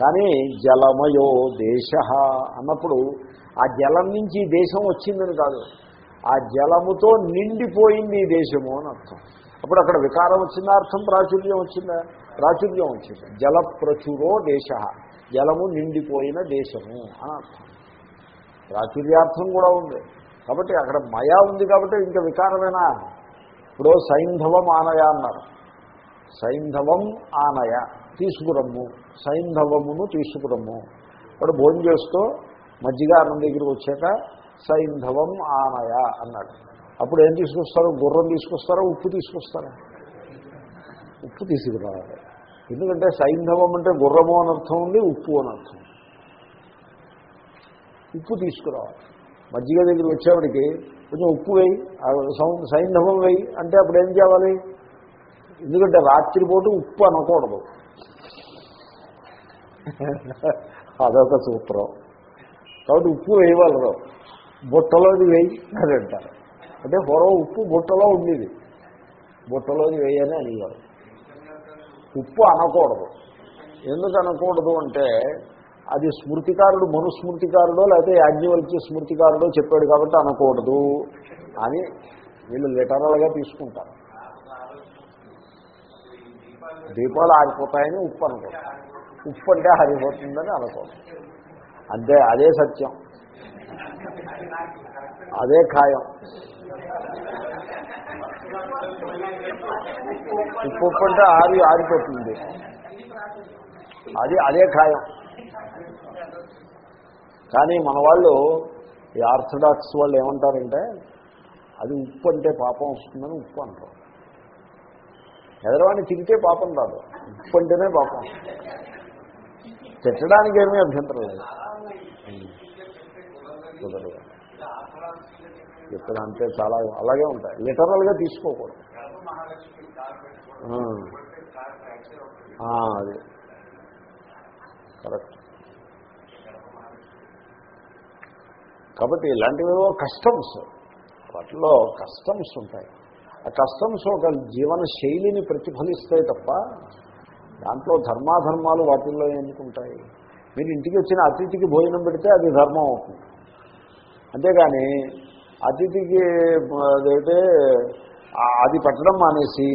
[SPEAKER 1] కానీ జలమయో దేశ అన్నప్పుడు ఆ జలం నుంచి ఈ దేశం వచ్చిందని కాదు. ఆ జలముతో నిండిపోయింది ఈ దేశము అని అర్థం. అప్పుడు అక్కడ వికారం వచ్చిందా? అర్థం ప్రాచుర్యం వచ్చిందా? ప్రాచుర్యం వచ్చింది. జల ప్రచురో దేశ. జలము నిండిపోయిన దేశము అని అర్థం. ప్రాచుర్యార్థం కూడా ఉంది. కాబట్టి అక్కడ మయా ఉంది కాబట్టి ఇంకా వికారమేనా? ఇప్పుడు సైంధవం ఆనయ అన్నారు. సైంధవం ఆనయ తీసుకురమ్ము. సైంధవమును తీసుకురమ్ము. వాడు భోజనం చేస్తూ మజ్జిగ అన్నం దగ్గరికి వచ్చాక సైంధవం ఆనయ అన్నాడు. అప్పుడు ఏం తీసుకొస్తారు? గుర్రం తీసుకొస్తారా? ఉప్పు తీసుకొస్తారా? ఉప్పు తీసుకురావాలి. ఎందుకంటే సైంధవం అంటే గుర్రము అని అర్థం ఉంది ఉప్పు అని అర్థం ఉప్పు తీసుకురావాలి. మజ్జిగ దగ్గర వచ్చేవాడికి కొంచెం ఉప్పు వేయి సైంధవం వేయి అంటే అప్పుడు ఏం చేయాలి? ఎందుకంటే రాత్రిపూట ఉప్పు అనకూడదు. అదొక సూత్రం. కాబట్టి ఉప్పు వేయగలరు బుట్టలోది వేయి అని అంటారు. అంటే పూర్వం ఉప్పు బుట్టలో ఉండేది. బుట్టలోది వేయని అనేవారు ఉప్పు అనకూడదు. ఎందుకు అనకూడదు అంటే అది స్మృతికారుడు మనుస్మృతికారుడో లేకపోతే యాజ్ఞవల్క్య స్మృతికారుడో చెప్పాడు కాబట్టి అనకూడదు. అని వీళ్ళు లిటరల్గా తీసుకుంటారు. దీపాలు ఆరిపోతాయని ఉప్పు అనుకోదు ఉప్పు అంటే ఆరిపోతుందని అనుకోదు అంతే అదే సత్యం. అదే ఖాయం. ఉప్పు ఉప్పు అంటే ఆరి ఆరిపోతుంది. అది అదే ఖాయం. కానీ మన వాళ్ళు ఈ ఆర్థడాక్స్ వాళ్ళు ఏమంటారంటే అది ఉప్పు అంటే పాపం వస్తుందని ఉప్పు అంటారు. ఎదరవాడిని తిరిగితే పాపం రాదు. ఉప్పు అంటేనే పాపం. తిట్టడానికి ఏమీ అభ్యంతరం లేదు. కుదరదు. ఇక్కడ అంతే చాలా అలాగే ఉంటాయి. లిటరల్గా తీసుకోకూడదు. అది. కరెక్ట్. కాబట్టి ఇలాంటివేవో కస్టమ్స్. వాటిలో కస్టమ్స్ ఉంటాయి. ఆ కస్టమ్స్ ఒక జీవన శైలిని ప్రతిఫలిస్తాయి తప్ప దాంట్లో ధర్మాధర్మాలు వాటిల్లో ఎందుకుంటాయి? మీరు ఇంటికి వచ్చిన అతిథికి భోజనం పెడితే అది ధర్మం అవుతుంది. అంతేగాని అతిథికి అదైతే అది పెట్టడం మానేసి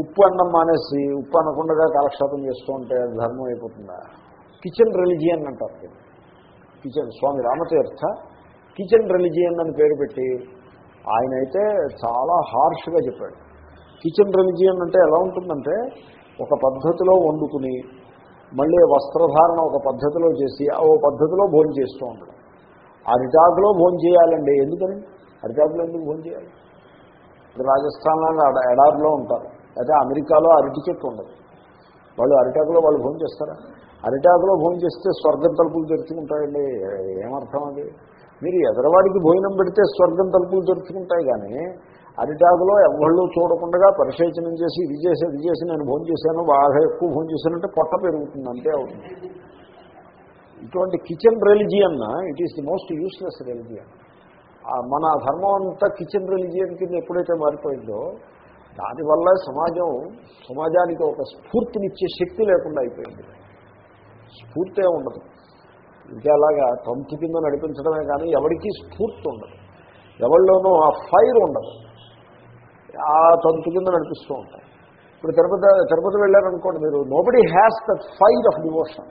[SPEAKER 1] ఉప్పు అన్నం మానేసి ఉప్పు అనకుండా కాలక్షేపం చేస్తూ ఉంటే అది ధర్మం అయిపోతుందా? కిచెన్ రిలిజియన్ అంటారు దీన్ని. Kitchen Swami Ramatirtha kitchen religion అని పేరు పెట్టి ఆయన అయితే చాలా హార్ష్గా చెప్పాడు. కిచెన్ రిలిజియన్ అంటే ఎలా ఉంటుందంటే ఒక పద్ధతిలో వండుకుని మళ్ళీ వస్త్రధారణ ఒక పద్ధతిలో చేసి ఆ ఓ పద్ధతిలో భోజనం చేస్తూ ఉండడం అరిటాకులో భోజనం చేయాలండి. ఎందుకని? అరిటాకులో ఎందుకు భోజనం చేయాలి? రాజస్థాన్లో ఎడారిలో ఉంటారు. అయితే అమెరికాలో అరటి చెట్టు ఉండదు. వాళ్ళు అరిటాకులో వాళ్ళు భోజనం చేస్తారా? అరిటాకులో భోజనం చేస్తే స్వర్గం తలుపులు తెరుచుకుంటాయండి. ఏమర్థం అది? మీరు ఎదరవాడికి భోజనం పెడితే స్వర్గం తలుపులు తెరుచుకుంటాయి కానీ అరిటాకులో ఎవళ్ళు చూడకుండా పరిశేచనం చేసి ఇది చేసి ఇది చేసి నేను భోజనం చేశాను బాగా ఎక్కువ భోజనం చేశానంటే పొట్ట పెరుగుతుంది అంతే అవుతుంది. ఇటువంటి kitchen religion it is the most useless religion మన ధర్మం అంతా కిచెన్ రిలిజియన్ కింద ఎప్పుడైతే మారిపోయిందో దానివల్ల సమాజం సమాజానికి ఒక స్ఫూర్తినిచ్చే శక్తి లేకుండా అయిపోయింది. స్ఫూర్తే ఉండదు. ఇంకా అలాగా తంతు కింద నడిపించడమే కానీ ఎవరికీ స్ఫూర్తి ఉండదు. ఎవరిలోనూ ఆ ఫైర్ ఉండదు. ఆ తంతు కింద నడిపిస్తూ ఉంటాయి. ఇప్పుడు తిరుపతి తిరుపతి వెళ్ళారనుకోండి మీరు nobody has that fire of devotion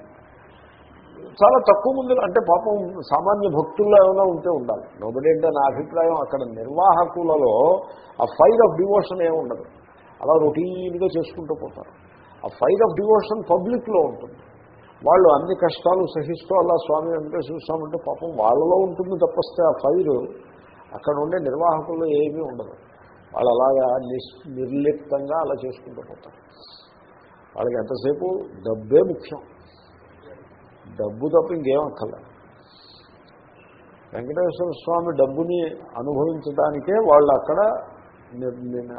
[SPEAKER 1] చాలా తక్కువ మంది అంటే పాపం సామాన్య భక్తుల్లో ఏమైనా ఉంటే ఉండాలి. నోబడి అంటే నా అభిప్రాయం అక్కడ నిర్వాహకులలో ఆ ఫైర్ ఆఫ్ డివోషన్ ఏమి ఉండదు అలా రొటీన్గా చేసుకుంటూ పోతారు. ఆ ఫైర్ ఆఫ్ డివోషన్ పబ్లిక్లో ఉంటుంది. వాళ్ళు అన్ని కష్టాలు సహిస్తూ అలా స్వామి వెంకటేశ్వర స్వామి అంటే పాపం వాళ్ళలో ఉంటుంది తప్పస్తే ఆ ఫైర్ అక్కడ ఉండే నిర్వాహకుల్లో ఏమీ ఉండదు. వాళ్ళు అలాగా నిస్ నిర్లిప్తంగా అలా చేసుకుంటూ పోతారు. వాళ్ళకి ఎంతసేపు? డబ్బే ముఖ్యం. డబ్బు తప్ప ఇంకేం అక్కర్లేదు. వెంకటేశ్వర స్వామి డబ్బుని అనుభవించడానికే వాళ్ళు అక్కడ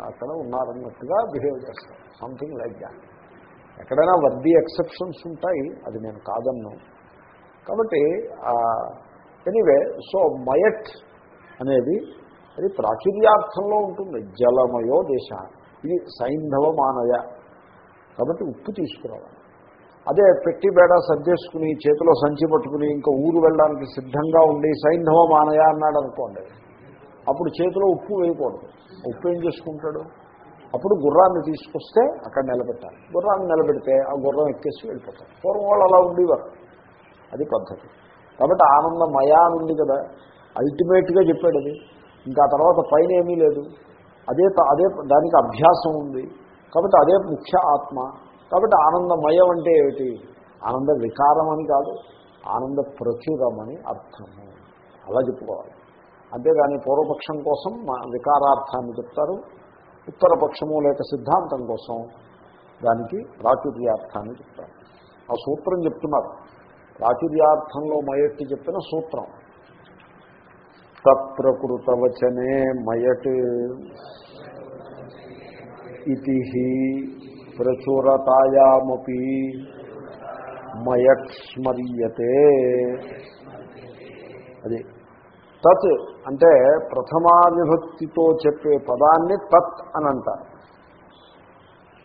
[SPEAKER 1] అక్కడ ఉన్నారన్నట్టుగా బిహేవ్ చేస్తారు. సంథింగ్ లైక్ దాట్ ఎక్కడైనా వర్దీ ఎక్సెప్షన్స్ ఉంటాయి అది నేను కాదన్ను. కాబట్టి ఎనీవే సో మయట్ అనేది అది ప్రాచుర్యార్థంలో ఉంటుంది. జలమయో దేశ. ఇది సైంధవ మానయ కాబట్టి ఉప్పు తీసుకురావాలి. అదే పెట్టి బేడ సర్దేసుకుని చేతిలో సంచి పట్టుకుని ఇంకా ఊరు వెళ్ళడానికి సిద్ధంగా ఉండి సైంధవ మానయ అన్నాడు అనుకోండి అప్పుడు చేతిలో ఉప్పు వేయకూడదు. ఉప్పు ఏం చేసుకుంటాడు? అప్పుడు గుర్రాన్ని తీసుకొస్తే అక్కడ నిలబెట్టాలి. గుర్రాన్ని నిలబెడితే ఆ గుర్రం ఎక్కేసి వెళ్ళిపోతారు. పూర్వం వాళ్ళు అలా ఉండేవారు. అది పద్ధతి. కాబట్టి ఆనందమయ అని ఉంది కదా అల్టిమేట్గా చెప్పాడు అది. ఇంకా తర్వాత పైన ఏమీ లేదు. అదే త- అదే దానికి అభ్యాసం ఉంది. కాబట్టి అదే ముఖ్య ఆత్మ. కాబట్టి ఆనందమయం అంటే ఏమిటి? ఆనంద వికారం అని కాదు ఆనంద ప్రచురమని అర్థము. అలా చెప్పుకోవాలి. అంతేగాని పూర్వపక్షం కోసం మా వికారార్థాన్ని చెప్తారు. ఉత్తరపక్షము లేక సిద్ధాంతం కోసం దానికి ప్రాచుర్యార్థాన్ని చెప్తారు. ఆ సూత్రం చెప్తున్నారు. ప్రాచుర్యార్థంలో మయట్టి చెప్పిన సూత్రం. తత్ప్రకృతవచనే మయట్ ఇది ప్రచురతాయామపి మయట్ స్మర్యతే. అది తత్ అంటే ప్రథమా విభక్తితో చెప్పే పదాన్ని తత్ అని అంటారు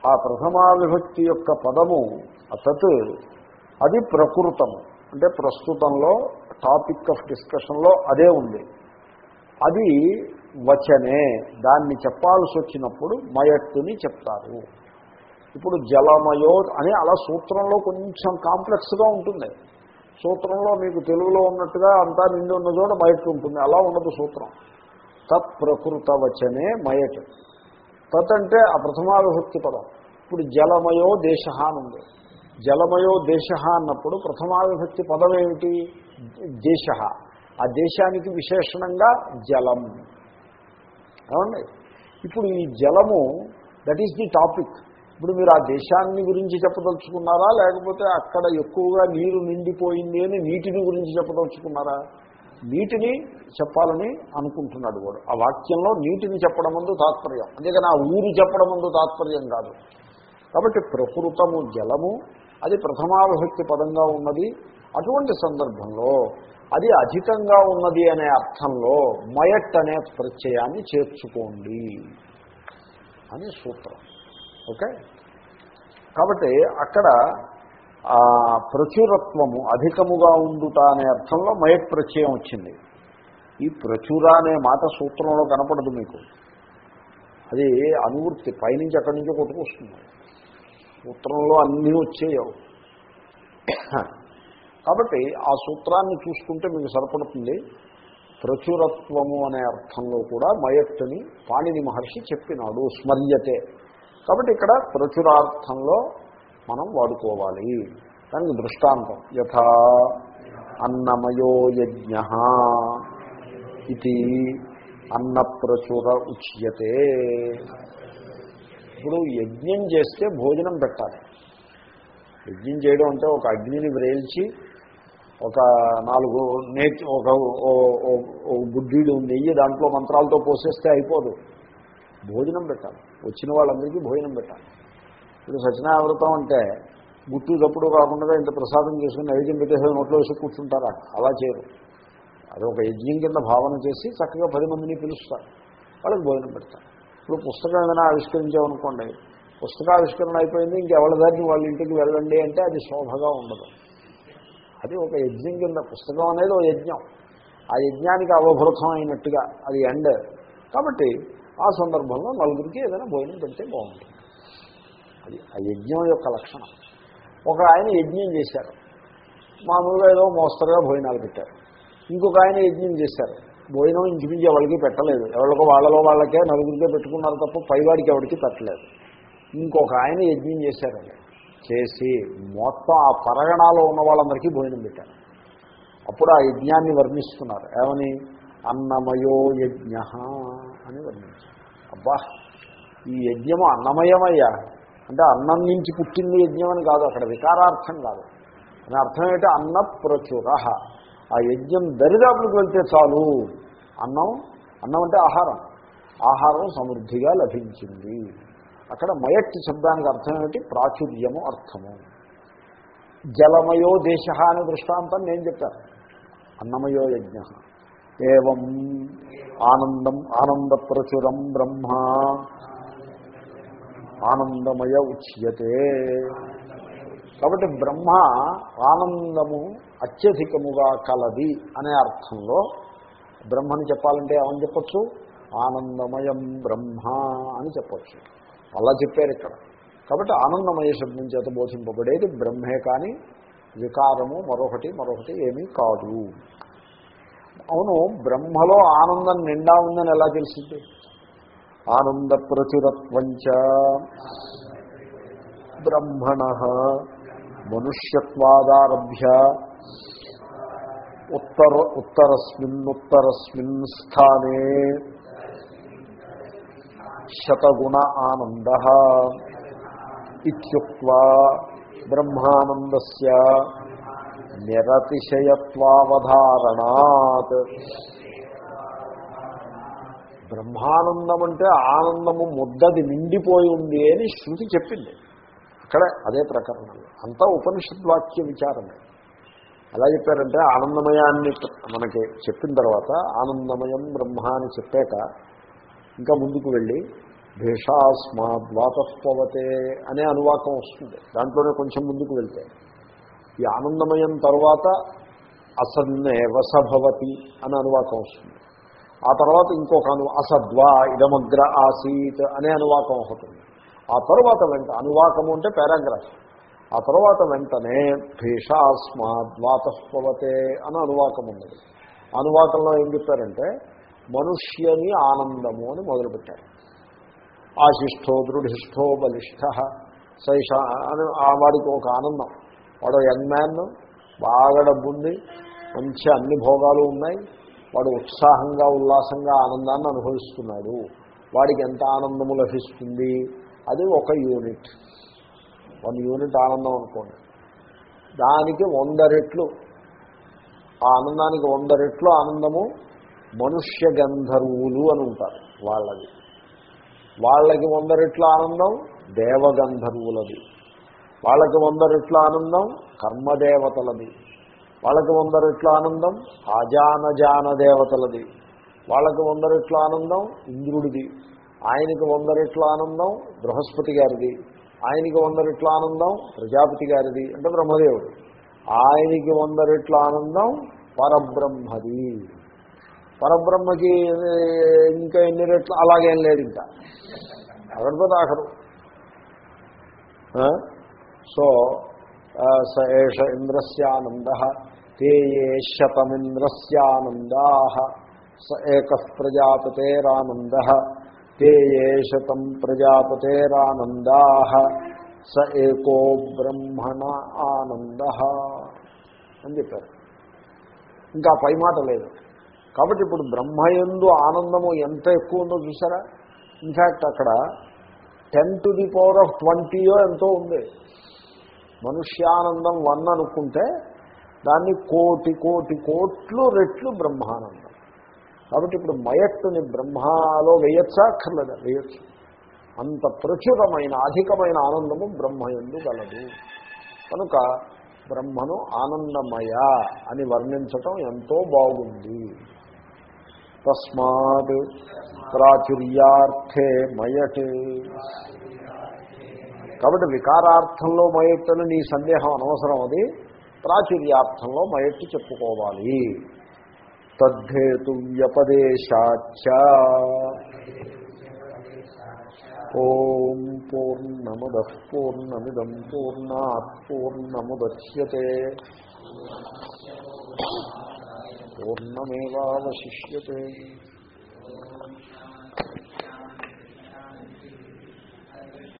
[SPEAKER 1] ఆ ప్రథమా విభక్తి యొక్క పదము తత్ అది ప్రకృతము. అంటే ప్రస్తుతంలో టాపిక్ ఆఫ్ డిస్కషన్లో అదే ఉంది. అది వచనే దాన్ని చెప్పాల్సి వచ్చినప్పుడు మయట్టుని చెప్తారు. ఇప్పుడు జలమయో అని అలా సూత్రంలో కొంచెం కాంప్లెక్స్గా ఉంటుంది. సూత్రంలో మీకు తెలుగులో ఉన్నట్టుగా అంతా నిండి ఉన్న చోట మయట్టు ఉంటుంది. అలా ఉండదు సూత్రం. తత్ ప్రకృత వచనే మయట్ తత్ అంటే ఆ ప్రథమావిభక్తి పదం. ఇప్పుడు జలమయో దేశ అని ఉంది. జలమయో దేశ అన్నప్పుడు ప్రథమావిభక్తి పదం ఏమిటి? దేశ. ఆ దేశానికి విశేషణంగా జలం. ఏమండి? ఇప్పుడు ఈ జలము దట్ ఈస్ ది టాపిక్ ఇప్పుడు మీరు ఆ దేశాన్ని గురించి చెప్పదలుచుకున్నారా? లేకపోతే అక్కడ ఎక్కువగా నీరు నిండిపోయింది అని నీటిని గురించి చెప్పదలుచుకున్నారా? నీటిని చెప్పాలని అనుకుంటున్నాడు వాడు. ఆ వాక్యంలో నీటిని చెప్పడం ముందు తాత్పర్యం. అంతేగాని ఆ ఊరు చెప్పడం ముందు తాత్పర్యం కాదు. కాబట్టి ప్రకృతము జలము అది ప్రథమావిభక్తి పదంగా ఉన్నది. అటువంటి సందర్భంలో అది అధికంగా ఉన్నది అనే అర్థంలో మయట్ అనే ప్రత్యయాన్ని చేర్చుకోండి అని సూత్రం. ఓకే? కాబట్టి అక్కడ ప్రచురత్వము అధికముగా ఉండుట అనే అర్థంలో మయట్ ప్రత్యయం వచ్చింది. ఈ ప్రచుర అనే మాట సూత్రంలో కనపడదు మీకు. అది అనువృత్తి పైనుంచి అక్కడి నుంచో కొట్టుకొస్తుంది. సూత్రంలో అన్నీ వచ్చేయవు. కాబట్టి ఆ సూత్రాన్ని చూసుకుంటే మీకు సరిపడుతుంది. ప్రచురత్వము అనే అర్థంలో కూడా మయత్తుని పాణిని మహర్షి చెప్పినాడు స్మర్యతే. కాబట్టి ఇక్కడ ప్రచురార్థంలో మనం వాడుకోవాలి. దానికి దృష్టాంతం. యథా అన్నమయో యజ్ఞ ఇది అన్నప్రచుర ఉచ్యతే. ఇప్పుడు యజ్ఞం చేస్తే భోజనం పెట్టాలి. యజ్ఞం చేయడం అంటే ఒక అగ్నిని వ్రేల్చి ఒక నాలుగు నేతి ఒక బుద్ధీడు నెయ్యి దాంట్లో మంత్రాలతో పోసేస్తే అయిపోదు. భోజనం పెట్టాలి. వచ్చిన వాళ్ళందరికీ భోజనం పెట్టాలి. ఇప్పుడు సత్యనావ్రతం అంటే గుట్టు తప్పుడు కాకుండా ఇంత ప్రసాదం చేసుకుని నైవేద్యం పెట్టేసి నోట్లో వేసి కూర్చుంటారా? అలా చేయరు. అది ఒక యజ్ఞం కింద భావన చేసి చక్కగా పది మందిని పిలుస్తారు. వాళ్ళకి భోజనం పెడతారు. ఇప్పుడు పుస్తకం ఏదైనా ఆవిష్కరించామనుకోండి పుస్తకావిష్కరణ అయిపోయింది ఇంకెవరి దాన్ని వాళ్ళ ఇంటికి వెళ్ళండి అంటే అది శోభగా ఉండదు. అది ఒక యజ్ఞం కింద పుస్తకం అనేది ఒక యజ్ఞం. ఆ యజ్ఞానికి అవభృతం అయినట్టుగా అది ఎండ్. కాబట్టి ఆ సందర్భంలో నలుగురికి ఏదైనా భోజనం పెడితే బాగుంటుంది. అది ఆ యజ్ఞం యొక్క లక్షణం. ఒక ఆయన యజ్ఞం చేశారు. మామూలుగా ఏదో మోస్తరుగా భోజనాలు పెట్టారు. ఇంకొక ఆయన యజ్ఞం చేశారు. భోజనం ఇంచుమించి ఎవరికి పెట్టలేదు. ఎవరికో వాళ్ళలో వాళ్ళకే నలుగురికే పెట్టుకున్నారు తప్ప పైవాడికి ఎవరికి పెట్టలేదు. ఇంకొక ఆయన యజ్ఞం చేశారండి చేసి మొత్తం ఆ పరగణాలో ఉన్న వాళ్ళందరికీ భోజనం పెట్టారు. అప్పుడు ఆ యజ్ఞాన్ని వర్ణిస్తున్నారు. ఏమని? అన్నమయో యజ్ఞ. అని వర్ణించారు. అబ్బా ఈ యజ్ఞము అన్నమయమయ్యా. అంటే అన్నం నుంచి పుట్టింది యజ్ఞం అని కాదు అక్కడ వికారార్థం కాదు. అని అర్థం ఏంటి? అన్న ప్రచుర ఆ యజ్ఞం దరిదాపులకు వెళ్తే చాలు. అన్నం అన్నం అంటే ఆహారం. ఆహారం సమృద్ధిగా లభించింది. అక్కడ మయట్ శబ్దానికి అర్థం ఏమిటి ప్రాచుర్యము అర్థము. జలమయో దేశ అనే దృష్టాంతం నేను చెప్పాను. అన్నమయో యజ్ఞ. ఏం ఆనందం ఆనంద ప్రచురం బ్రహ్మ. ఆనందమయ ఉచ్యతే. కాబట్టి బ్రహ్మ ఆనందము అత్యధికముగా కలది అనే అర్థంలో బ్రహ్మని చెప్పాలంటే ఏమని చెప్పచ్చు? ఆనందమయం బ్రహ్మ అని చెప్పచ్చు. అలా చెప్పారు ఇక్కడ. కాబట్టి ఆనందమయ శబ్దం చేత బోధింపబడేది బ్రహ్మే కానీ వికారము మరొకటి మరొకటి ఏమీ కాదు. అవును బ్రహ్మలో ఆనందం నిండా ఉందని ఎలా తెలిసింది? ఆనంద ప్రచురత్వంచ బ్రహ్మణ మనుష్యత్వాదారభ్య ఉత్తర ఉత్తరస్మిన్నుత్తరస్మిన్ స్థానే శతగుణ ఆనంద ఇత్యుక్వా బ్రహ్మానందస్య నిరతిశయత్వావధారణాత్. బ్రహ్మానందం అంటే ఆనందము ముద్దది నిండిపోయి ఉంది అని శృతి చెప్పింది. అక్కడే అదే ప్రకరణం. అంతా ఉపనిషద్వాక్య విచారమే. ఎలా చెప్పారంటే ఆనందమయాన్ని మనకి చెప్పిన తర్వాత ఆనందమయం బ్రహ్మ అని చెప్పాక ఇంకా ముందుకు వెళ్ళి భేషాస్మాద్వాతపవతే అనే అనువాకం వస్తుంది. దాంట్లోనే కొంచెం ముందుకు వెళ్తే ఈ ఆనందమయం తర్వాత అసన్నేవ సభవతి అని అనువాకం వస్తుంది. ఆ తర్వాత ఇంకొక అను అసద్వా ఇదమగ్ర ఆసీత్ అనే అనువాకం ఒకటి ఆ తర్వాత వెంట అనువాకము అంటే పారాగ్రాఫ్. ఆ తర్వాత వెంటనే భీషాస్మాద్వాతపవతే అని అనువాకం ఉన్నది. అనువాకంలో ఏం చెప్పారంటే మనుష్యని ఆనందము అని మొదలుపెట్టారు. ఆశిష్టో దృఢిష్టో బలిష్ట సైష అని ఆ వాడికి ఒక ఆనందం. వాడు యంగ్ మ్యాన్ బాగా డబ్బుంది మంచి అన్ని భోగాలు ఉన్నాయి వాడు ఉత్సాహంగా ఉల్లాసంగా ఆనందాన్ని అనుభవిస్తున్నాడు. వాడికి ఎంత ఆనందము లభిస్తుంది? అది ఒక యూనిట్. వన్ యూనిట్ ఆనందం అనుకోండి. దానికి వంద రెట్లు. ఆ ఆనందానికి వంద రెట్లు ఆనందము మనుష్య గంధర్వులు అని ఉంటారు వాళ్ళది. వాళ్ళకి వంద రెట్ల ఆనందం దేవగంధర్వులది. వాళ్ళకి వంద రెట్ల ఆనందం కర్మదేవతలది. వాళ్ళకి వంద రెట్ల ఆనందం ఆజానజాన దేవతలది వాళ్ళకి వంద రెట్ల ఆనందం ఇంద్రుడిది. ఆయనకి వంద రెట్ల ఆనందం బృహస్పతి గారిది. ఆయనకి వంద రెట్ల ఆనందం ప్రజాపతి గారిది అంటే బ్రహ్మదేవుడు. ఆయనకి వంద రెట్ల ఆనందం పరబ్రహ్మది. పరబ్రహ్మకి ఇంకా ఎన్ని రెట్లు? అలాగేం లేదు ఇంకా అక్కడితో ఆఖరు సో స ఏష ఇంద్రస్యానంద తే ఏ శతమింద్రస్యానందా స ఏక ప్రజాపతేరానంద తే ఏ శతం ప్రజాపతేరానందా స ఏకో బ్రహ్మణ ఆనంద అని చెప్పారు. ఇంకా పై మాట లేదు. కాబట్టి ఇప్పుడు బ్రహ్మయందు ఆనందము ఎంత ఎక్కువ ఉందో చూసారా ఇన్ఫ్యాక్ట్ అక్కడ ten to the power of ట్వంటీయో ఎంతో ఉంది. మనుష్యానందం వన్ అనుకుంటే దాన్ని కోటి కోటి కోట్లు రెట్లు బ్రహ్మానందం. కాబట్టి ఇప్పుడు మయట్టుని బ్రహ్మలో వేయచ్చా? అక్కర్లేదా వేయచ్చు. అంత ప్రచురమైన అధికమైన ఆనందము బ్రహ్మయందు గలదు కనుక బ్రహ్మను ఆనందమయ అని వర్ణించటం ఎంతో బాగుంది. తస్మాత్ ప్రాచుర్యార్థే మయట్ కాబట్టి వికారార్థంలో మయట్టని నీ సందేహం అనవసరం అది. ప్రాచుర్యార్థంలో మయట్టు చెప్పుకోవాలి. తద్ధేతు వ్యపదేశాచ. ఓం పూర్ణముద పూర్ణమిదం పూర్ణాత్ పూర్ణముద్యతే. పూర్ణమేవాశిష్యే